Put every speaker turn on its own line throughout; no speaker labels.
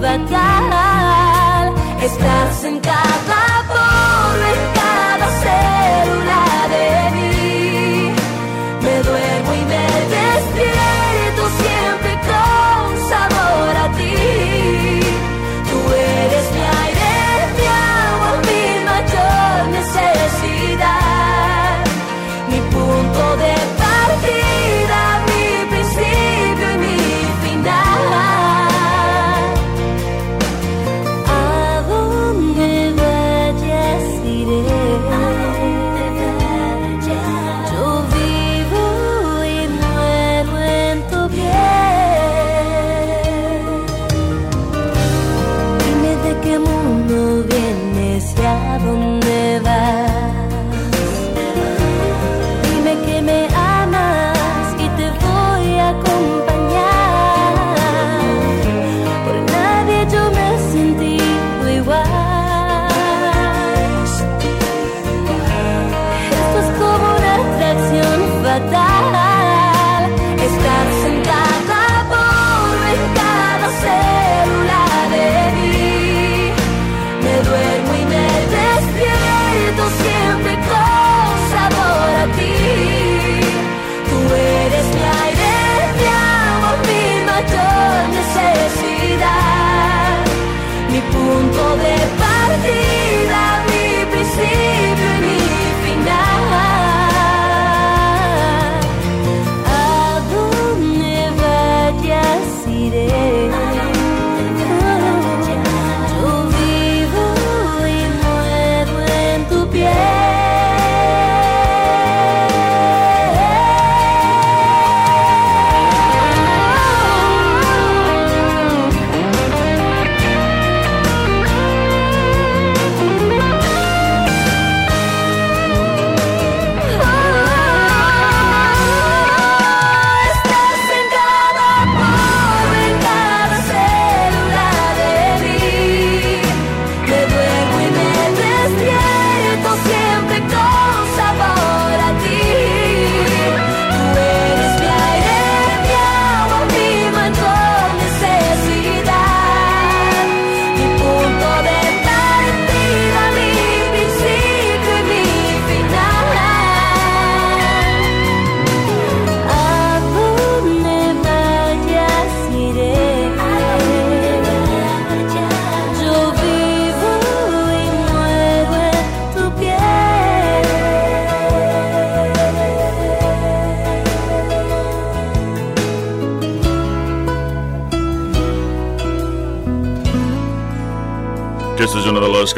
fatal. Estás en cada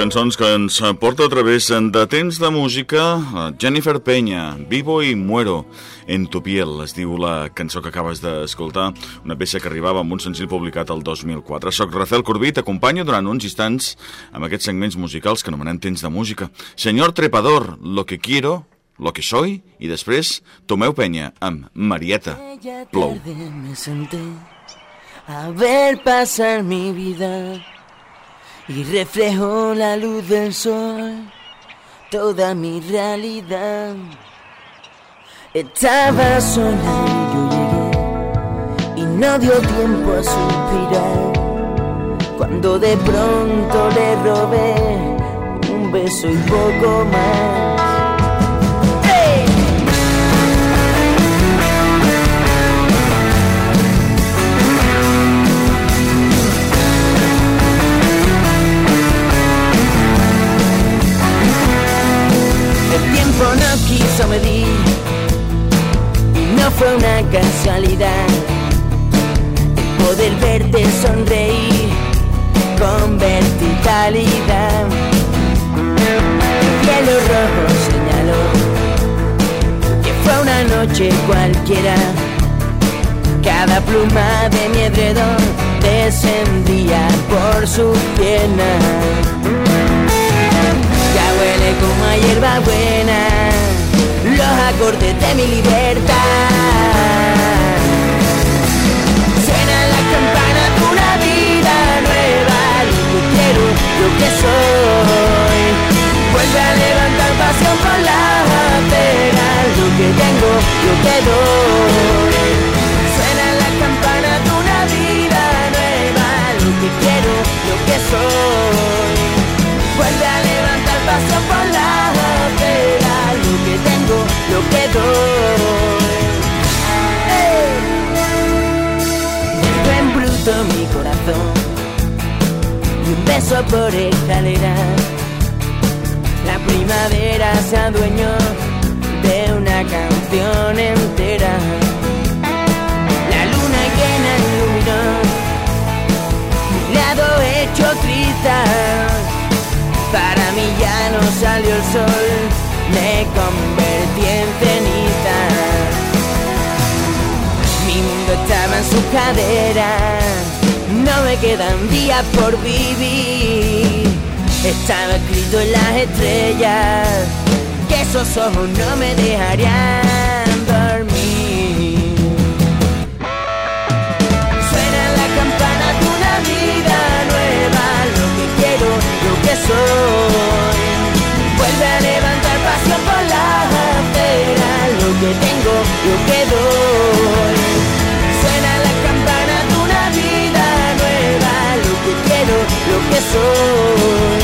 cançons que ens porta a través de temps de música eh, Jennifer Peña, Vivo y Muero en tu piel es diu la cançó que acabes d'escoltar una peça que arribava amb un senzill publicat el 2004 Soc Rafael Corbí, t'acompanyo durant uns instants amb aquests segments musicals que anomenem temps de música. Senyor Trepador, Lo que quiero Lo que soy i després Tomeu Peña amb Marieta Plou.
me senté a ver pasar mi vida. Y reflejo la luz del sol, toda mi realidad. Estaba sola y yo llegué, y no dio tiempo a suspirar. Cuando de pronto le robé un beso y poco más. Y no fue una casualidad el poder verte sonreír con verticalidad. El cielo rojo señaló que fue una noche cualquiera. Cada pluma de mi edredón descendía por su pierna. Ya huele como a hierba los acordes de mi libertad. Suena la campana de una vida nueva, lo que quiero, lo que soy. Vuelve a levantar pasión por la acera, lo que tengo, lo que doy. Suena la campana de una vida nueva, lo que quiero, lo que soy. Vuelve a levantar pasión por la lo que en bruto mi corazón y un beso por escalera. La primavera se adueñó de una canción entera. La luna llena iluminó mi lado hecho cristal. Para mí ya no salió el sol, me Mi mundo estaba en su cadera, no me quedan días por vivir. Estaba escrito en las estrellas que esos ojos no me dejarían dormir. Suena la campana de una vida nueva, lo que quiero, lo que soy. Que tengo, lo que doy. Suena la campana de una vida nueva, lo que quiero, lo que soy.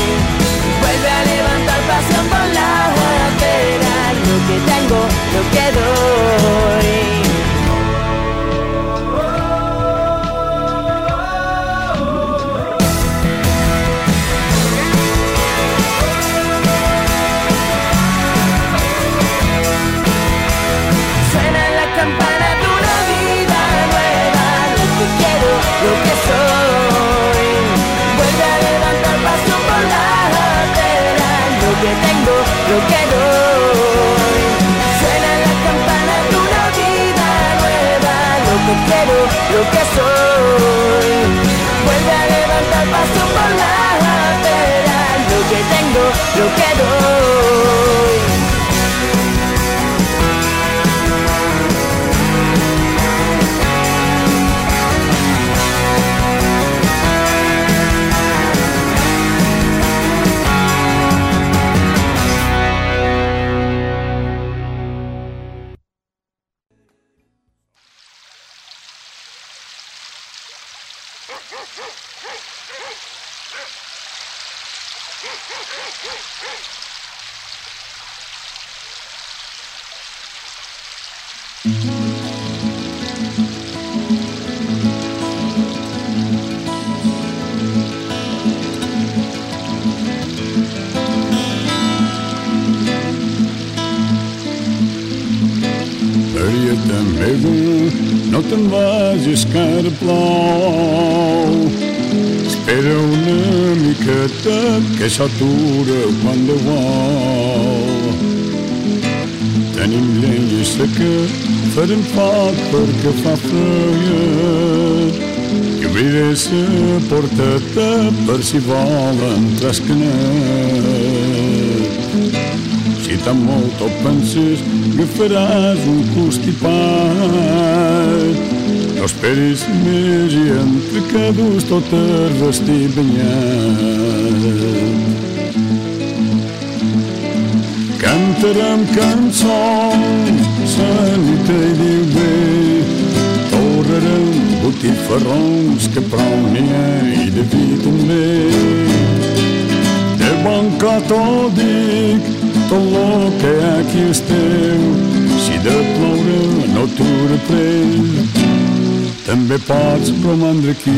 Plou. Espera una miqueta que s'atura quan de vol. Tenim llenya seca, farem foc perquè fa fred. I obriré la porteta per si volen trascanet. Si tan molt ho penses, agafaràs un constipat. No esperis més i entre que dus tot el vestit banyat. Cantarem cançons, la nit hi diu bé, torrarem botifarrons que prou n'hi ha i de vi també. De bon cotó dic, tot lo que aquí esteu, si de ploure no t'ho reprèn, també pots romandre aquí.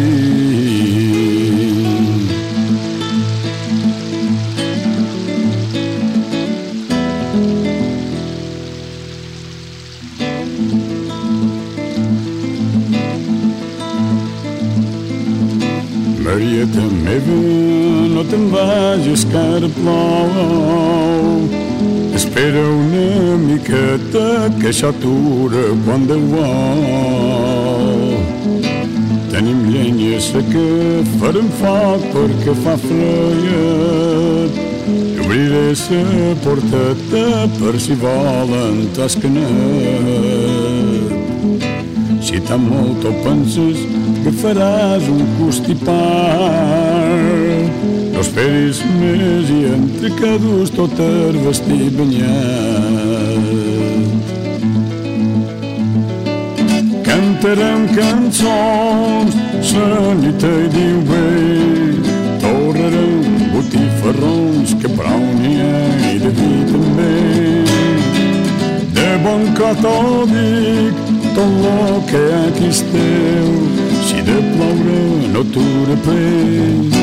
Marieta meva, no te'n vagis que ara plou. Espera una miqueta que això atura quan Déu vol. Llenya seca, farem foc perquè fa fred. I obriré la porteta per si volen tascanet. Si tan molt ho penses, que faràs un constipat. No esperis més i entre cadus tot el vestit banyat. Cantarem cançons, la nit i diu bé, torrarem botifarrons que ha i de vi també. De bon catòlic, tot lo que aquí esteu, si de ploure no t'ho pres,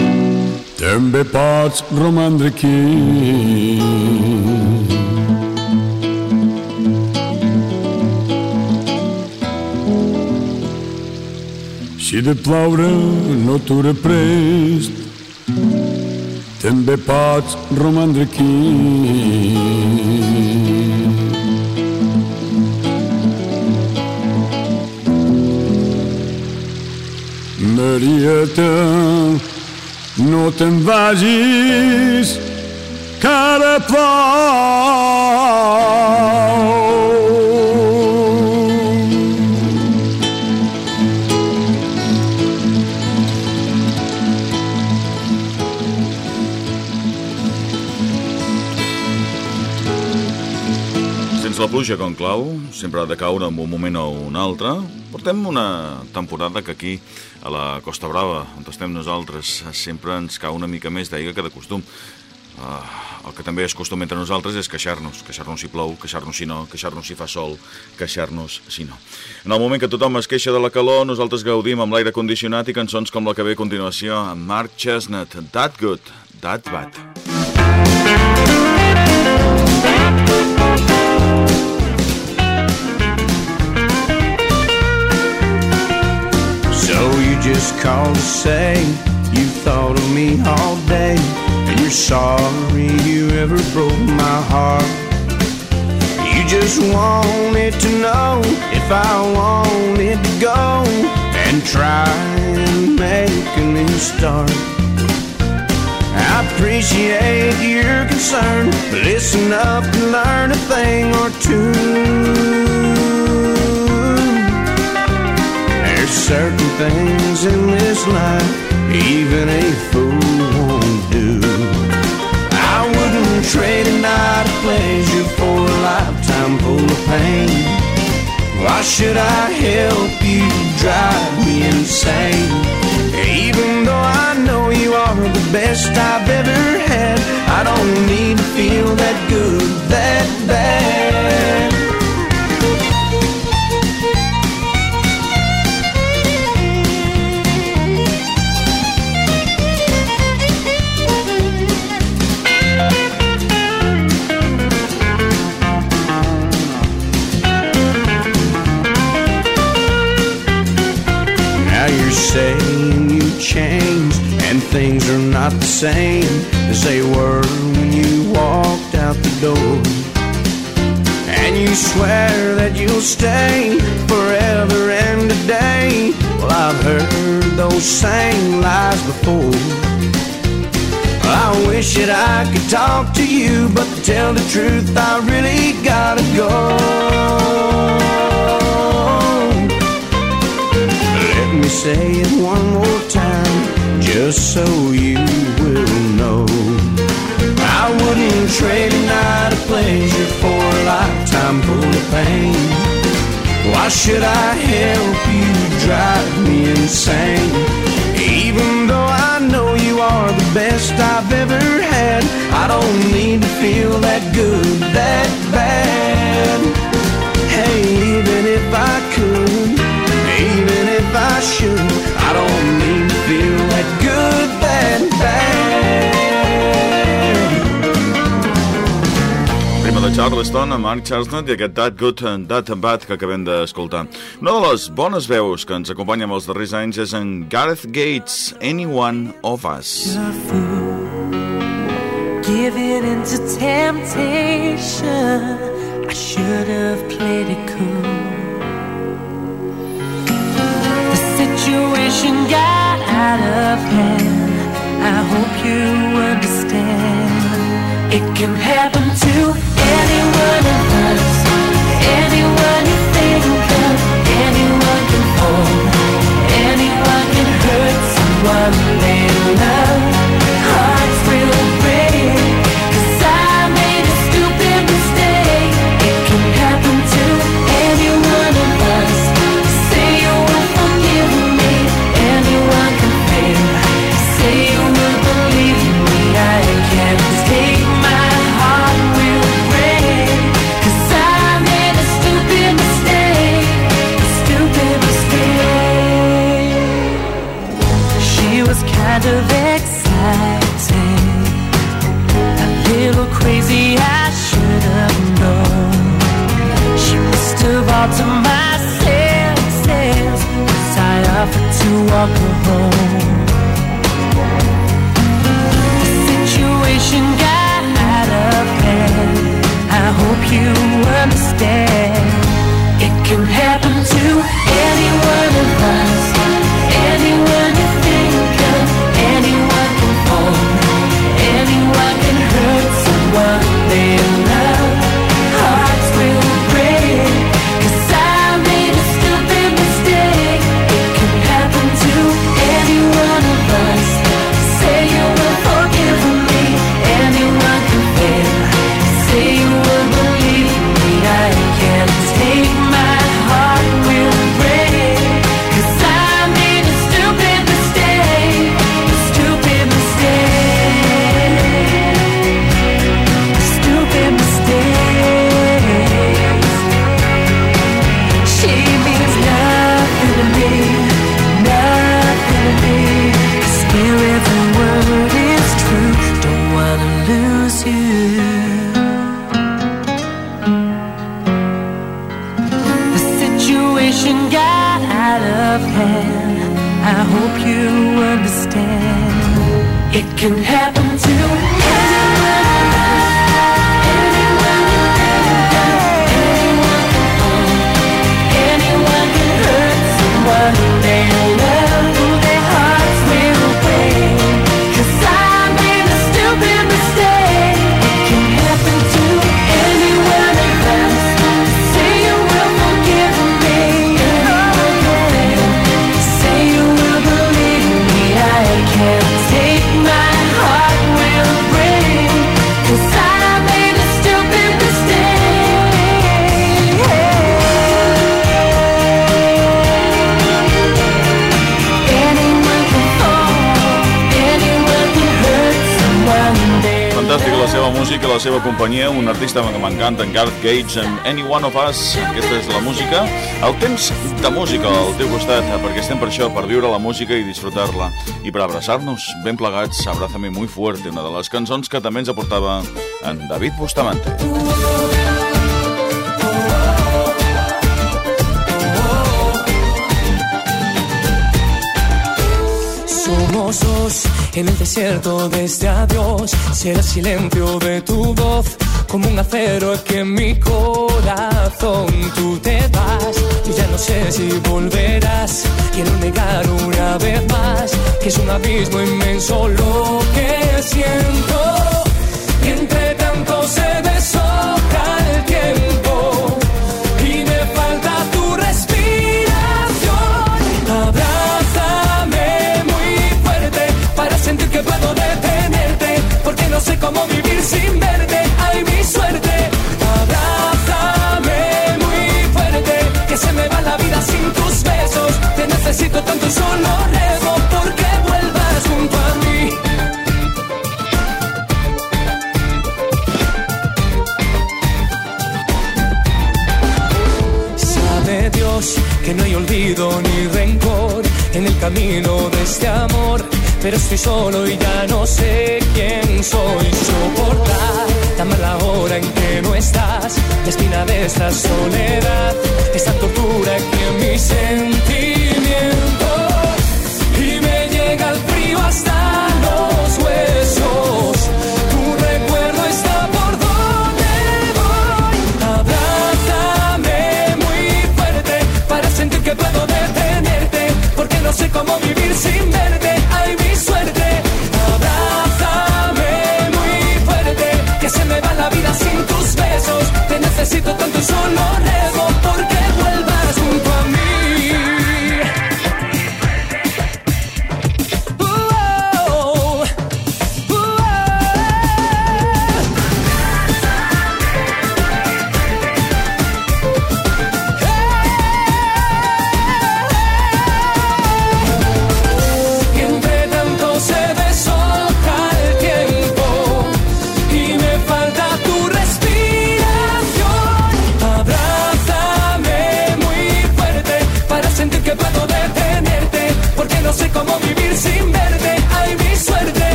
també pots romandre aquí. Si de ploure no t'ho prest, també pots romandre aquí. Marieta, no te'n vagis, que ara plou.
Pluja com clau, sempre ha de caure en un moment o un altre. Portem una temporada que aquí, a la Costa Brava, on estem nosaltres, sempre ens cau una mica més d'aigua que de costum. Uh, el que també és costum entre nosaltres és queixar-nos, queixar-nos si plou, queixar-nos si no, queixar-nos si fa sol, queixar-nos si no. En el moment que tothom es queixa de la calor, nosaltres gaudim amb l'aire condicionat i cançons com la que ve a continuació, amb Mark Chestnut, That Good, That Bad.
So you just called to say you thought of me all day and you're sorry you ever broke my heart. You just wanted to know if I wanted to go and try and make a new start. I appreciate your concern, but listen up and learn a thing or two. There's certain things in this life even a fool won't do. I wouldn't trade a night of pleasure for a lifetime full of pain. Why should I help you drive me insane? Even though I know you are the best I've ever had, I don't need to feel that good, that bad. Not the same as they were when you walked out the door. And you swear that you'll stay forever and a day. Well, I've heard those same lies before. I wish that I could talk to you, but to tell the truth, I really gotta go. Let me say it one more time, just so you will know. I wouldn't trade a night of pleasure for a lifetime full of pain. Why should I help you drive me insane? Even though I know you are the best I've ever had, I don't need to feel that good,
Charleston amb Mark Charleston i aquest That Good and That Bad que acabem d'escoltar. Una de les bones veus que ens acompanya amb els darrers anys és en Gareth Gates, Anyone of Us.
Giving into temptation I should have played it cool The situation got out of hand I hope you understand It can happen to any one of us, anyone.
la seva companyia, un artista que m'encanta, en Garth Gage, en Any One of Us. Aquesta és la música. El temps de música al teu costat, perquè estem per això, per viure la música i disfrutar-la. I per abraçar-nos, ben plegats, Abrázame muy fuerte, una de les cançons que també ens aportava en David Bustamante.
Música en el desierto de este adiós. Será el silencio de tu voz como un acero que en mi corazón tú te vas. Yo ya no sé si volverás. Quiero negar una vez más que es un abismo inmenso lo que siento. Y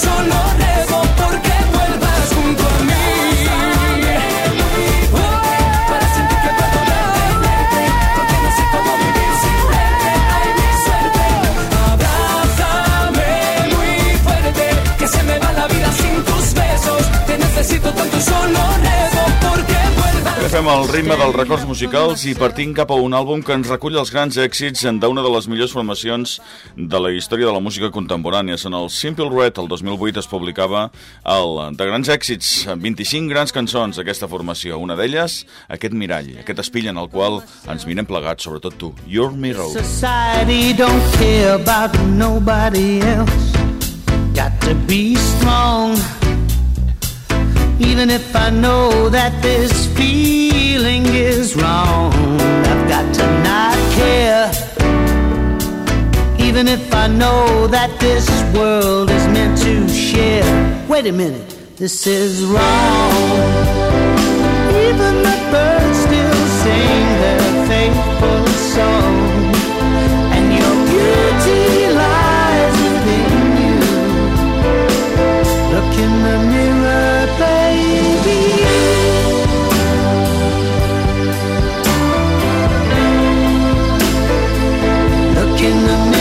solo rebote. Fool
al ritme dels records musicals i partim cap a un àlbum que ens recull els grans èxits d'una de les millors formacions de la història de la música contemporània. En el Simple Red, el 2008, es publicava el de grans èxits, 25 grans cançons d'aquesta formació. Una d'elles, aquest mirall, aquest espill en el qual ens mirem plegats, sobretot tu, Your Mirror.
Society don't care about nobody else Got to be strong Even if I know that this feeling is wrong, I've got to not care. Even if I know that this world is meant to share. Wait a minute, this is wrong. Even the birds still sing their faithful song. And your beauty lies within you. Look in the the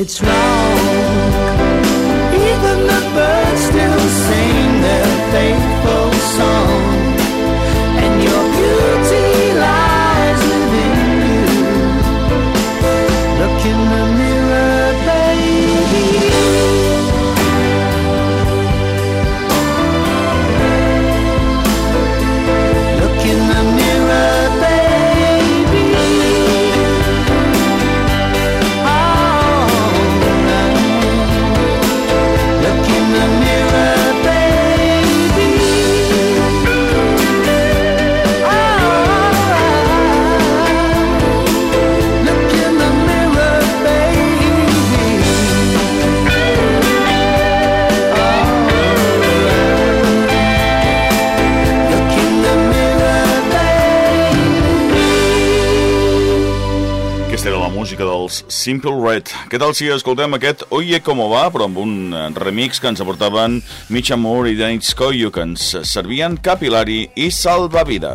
It's wrong. Even the birds
música dels Simple Red. Què tal si escoltem aquest Oye Como Va, però amb un remix que ens aportaven Mitch Moore i Dennis Coyo, que ens servien Capilari i Salvavida.